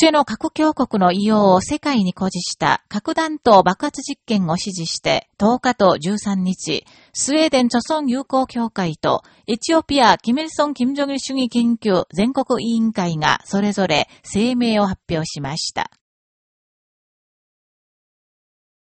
中の核強国の異様を世界に誇示した核弾頭爆発実験を指示して10日と13日、スウェーデン著村友好協会とエチオピアキメルソン・キム・ジョギル主義研究全国委員会がそれぞれ声明を発表しました。